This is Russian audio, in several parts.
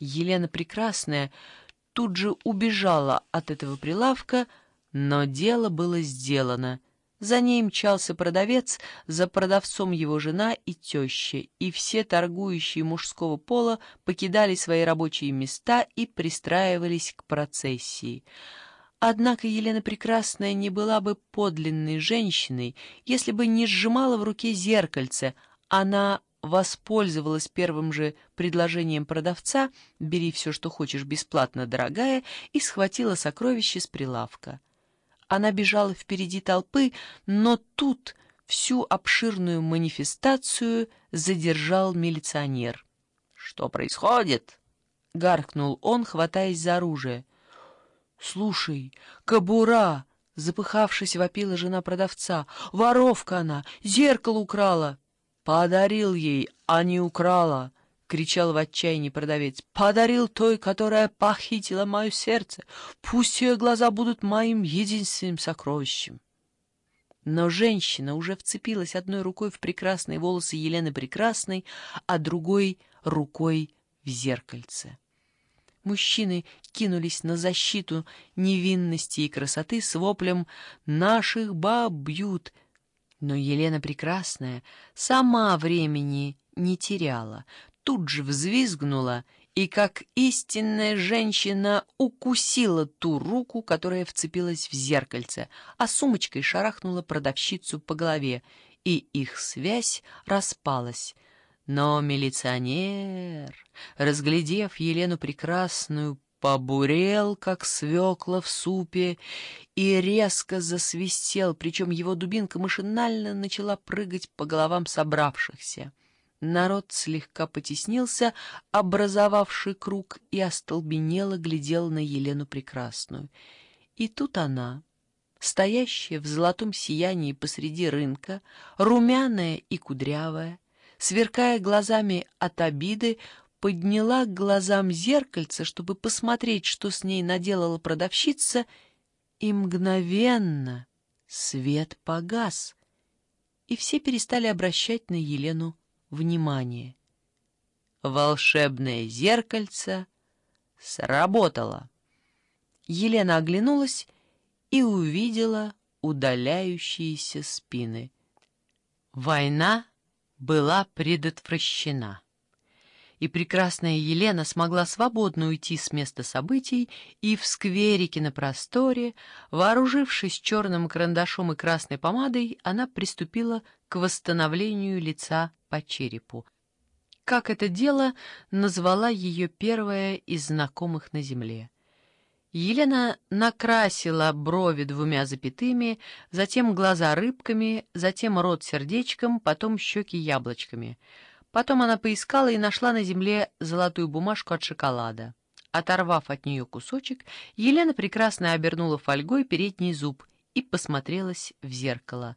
Елена Прекрасная тут же убежала от этого прилавка, но дело было сделано. За ней мчался продавец, за продавцом его жена и теща, и все торгующие мужского пола покидали свои рабочие места и пристраивались к процессии. Однако Елена Прекрасная не была бы подлинной женщиной, если бы не сжимала в руке зеркальце. Она воспользовалась первым же предложением продавца «бери все, что хочешь, бесплатно, дорогая» и схватила сокровище с прилавка. Она бежала впереди толпы, но тут всю обширную манифестацию задержал милиционер. «Что происходит?» — гаркнул он, хватаясь за оружие. «Слушай, кобура!» — запыхавшись, вопила жена продавца. «Воровка она! Зеркало украла!» «Подарил ей, а не украла!» — кричал в отчаянии продавец. «Подарил той, которая похитила мое сердце. Пусть ее глаза будут моим единственным сокровищем». Но женщина уже вцепилась одной рукой в прекрасные волосы Елены Прекрасной, а другой — рукой в зеркальце. Мужчины кинулись на защиту невинности и красоты с воплем «Наших баб бьют!» Но Елена Прекрасная сама времени не теряла, тут же взвизгнула и, как истинная женщина, укусила ту руку, которая вцепилась в зеркальце, а сумочкой шарахнула продавщицу по голове, и их связь распалась. Но милиционер, разглядев Елену Прекрасную, побурел, как свекла в супе, и резко засвистел, причем его дубинка машинально начала прыгать по головам собравшихся. Народ слегка потеснился, образовавший круг, и остолбенело глядел на Елену Прекрасную. И тут она, стоящая в золотом сиянии посреди рынка, румяная и кудрявая, сверкая глазами от обиды, подняла к глазам зеркальце, чтобы посмотреть, что с ней наделала продавщица, и мгновенно свет погас, и все перестали обращать на Елену внимание. Волшебное зеркальце сработало. Елена оглянулась и увидела удаляющиеся спины. Война была предотвращена и прекрасная Елена смогла свободно уйти с места событий и в скверике на просторе, вооружившись черным карандашом и красной помадой, она приступила к восстановлению лица по черепу. Как это дело назвала ее первая из знакомых на земле. Елена накрасила брови двумя запятыми, затем глаза рыбками, затем рот сердечком, потом щеки яблочками — Потом она поискала и нашла на земле золотую бумажку от шоколада. Оторвав от нее кусочек, Елена прекрасно обернула фольгой передний зуб и посмотрелась в зеркало.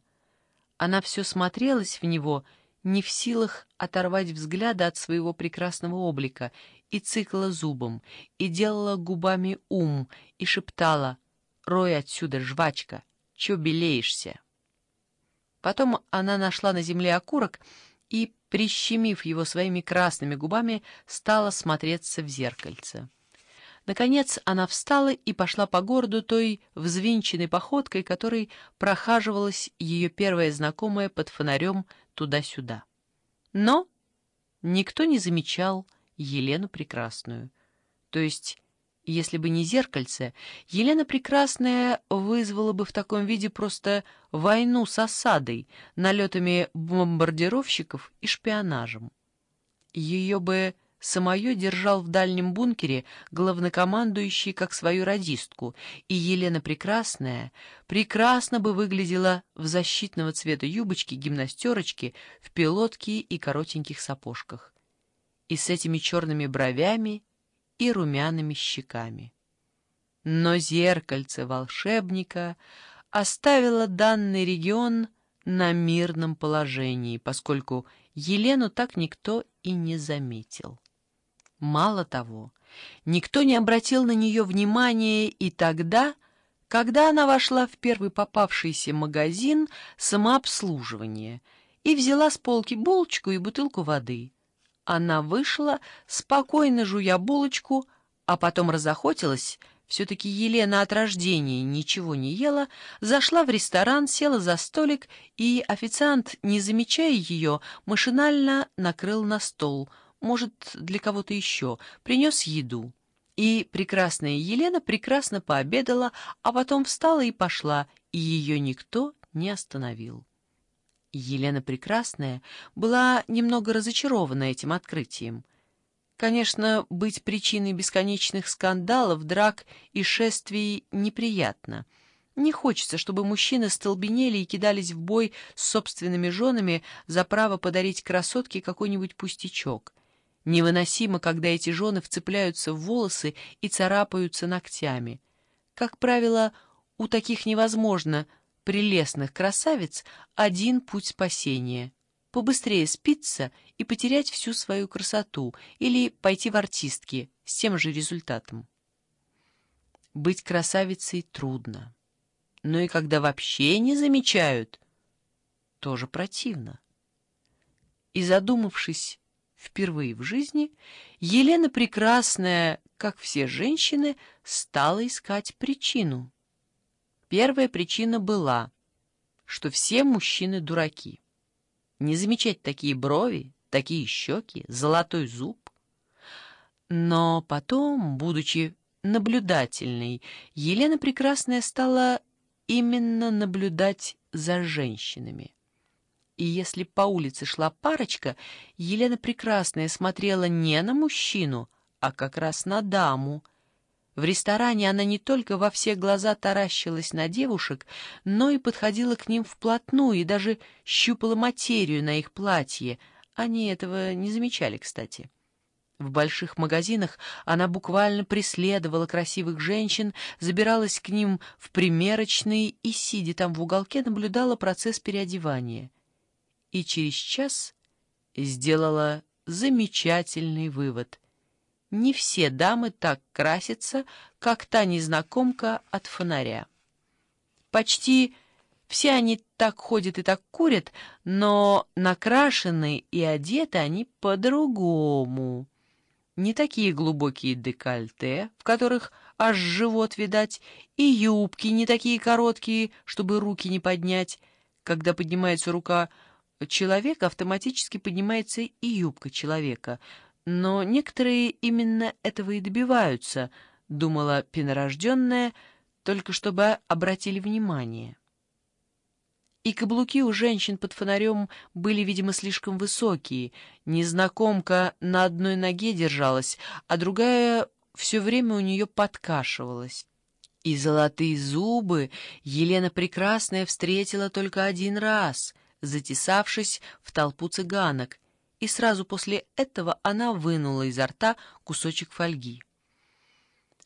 Она все смотрелась в него, не в силах оторвать взгляда от своего прекрасного облика, и цикла зубом, и делала губами ум, и шептала «Рой отсюда, жвачка, чё белеешься?» Потом она нашла на земле окурок и прищемив его своими красными губами, стала смотреться в зеркальце. Наконец она встала и пошла по городу той взвинченной походкой, которой прохаживалась ее первая знакомая под фонарем туда-сюда. Но никто не замечал Елену Прекрасную. То есть если бы не зеркальце, Елена Прекрасная вызвала бы в таком виде просто войну с осадой, налетами бомбардировщиков и шпионажем. Ее бы самое держал в дальнем бункере главнокомандующий как свою радистку, и Елена Прекрасная прекрасно бы выглядела в защитного цвета юбочки, гимнастерочки, в пилотке и коротеньких сапожках. И с этими черными бровями и румяными щеками. Но зеркальце волшебника оставило данный регион на мирном положении, поскольку Елену так никто и не заметил. Мало того, никто не обратил на нее внимания и тогда, когда она вошла в первый попавшийся магазин самообслуживания и взяла с полки булочку и бутылку воды — Она вышла, спокойно жуя булочку, а потом разохотилась, все-таки Елена от рождения ничего не ела, зашла в ресторан, села за столик, и официант, не замечая ее, машинально накрыл на стол, может, для кого-то еще, принес еду. И прекрасная Елена прекрасно пообедала, а потом встала и пошла, и ее никто не остановил. Елена Прекрасная была немного разочарована этим открытием. Конечно, быть причиной бесконечных скандалов, драк и шествий неприятно. Не хочется, чтобы мужчины столбенели и кидались в бой с собственными женами за право подарить красотке какой-нибудь пустячок — Невыносимо, когда эти жены вцепляются в волосы и царапаются ногтями. Как правило, у таких невозможно прелестных красавиц один путь спасения — побыстрее спиться и потерять всю свою красоту или пойти в артистки с тем же результатом. Быть красавицей трудно. Но и когда вообще не замечают, тоже противно. И задумавшись Впервые в жизни Елена Прекрасная, как все женщины, стала искать причину. Первая причина была, что все мужчины дураки. Не замечать такие брови, такие щеки, золотой зуб. Но потом, будучи наблюдательной, Елена Прекрасная стала именно наблюдать за женщинами. И если по улице шла парочка, Елена Прекрасная смотрела не на мужчину, а как раз на даму. В ресторане она не только во все глаза таращилась на девушек, но и подходила к ним вплотную и даже щупала материю на их платье. Они этого не замечали, кстати. В больших магазинах она буквально преследовала красивых женщин, забиралась к ним в примерочные и, сидя там в уголке, наблюдала процесс переодевания и через час сделала замечательный вывод. Не все дамы так красятся, как та незнакомка от фонаря. Почти все они так ходят и так курят, но накрашены и одеты они по-другому. Не такие глубокие декольте, в которых аж живот видать, и юбки не такие короткие, чтобы руки не поднять. Когда поднимается рука, человека автоматически поднимается и юбка человека, но некоторые именно этого и добиваются, думала пенорожденная, только чтобы обратили внимание. И каблуки у женщин под фонарем были, видимо, слишком высокие. Незнакомка на одной ноге держалась, а другая все время у нее подкашивалась. И золотые зубы Елена Прекрасная встретила только один раз — затесавшись в толпу цыганок, и сразу после этого она вынула изо рта кусочек фольги.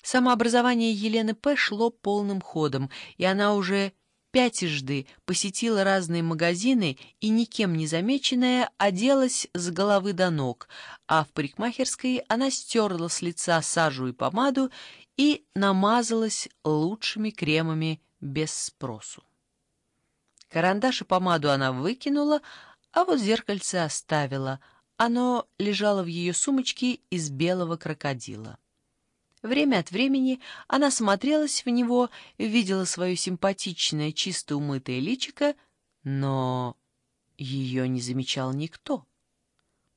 Самообразование Елены П. шло полным ходом, и она уже пятижды посетила разные магазины и, никем не замеченная, оделась с головы до ног, а в парикмахерской она стерла с лица сажу и помаду и намазалась лучшими кремами без спросу. Карандаш и помаду она выкинула, а вот зеркальце оставила. Оно лежало в ее сумочке из белого крокодила. Время от времени она смотрелась в него, видела свое симпатичное, чисто умытое личико, но ее не замечал никто.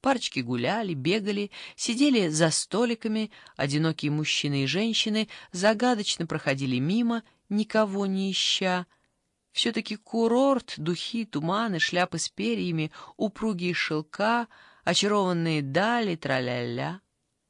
Парочки гуляли, бегали, сидели за столиками, одинокие мужчины и женщины загадочно проходили мимо, никого не ища, все-таки курорт, духи, туманы, шляпы с перьями, упругие шелка, очарованные дали, траля-ля.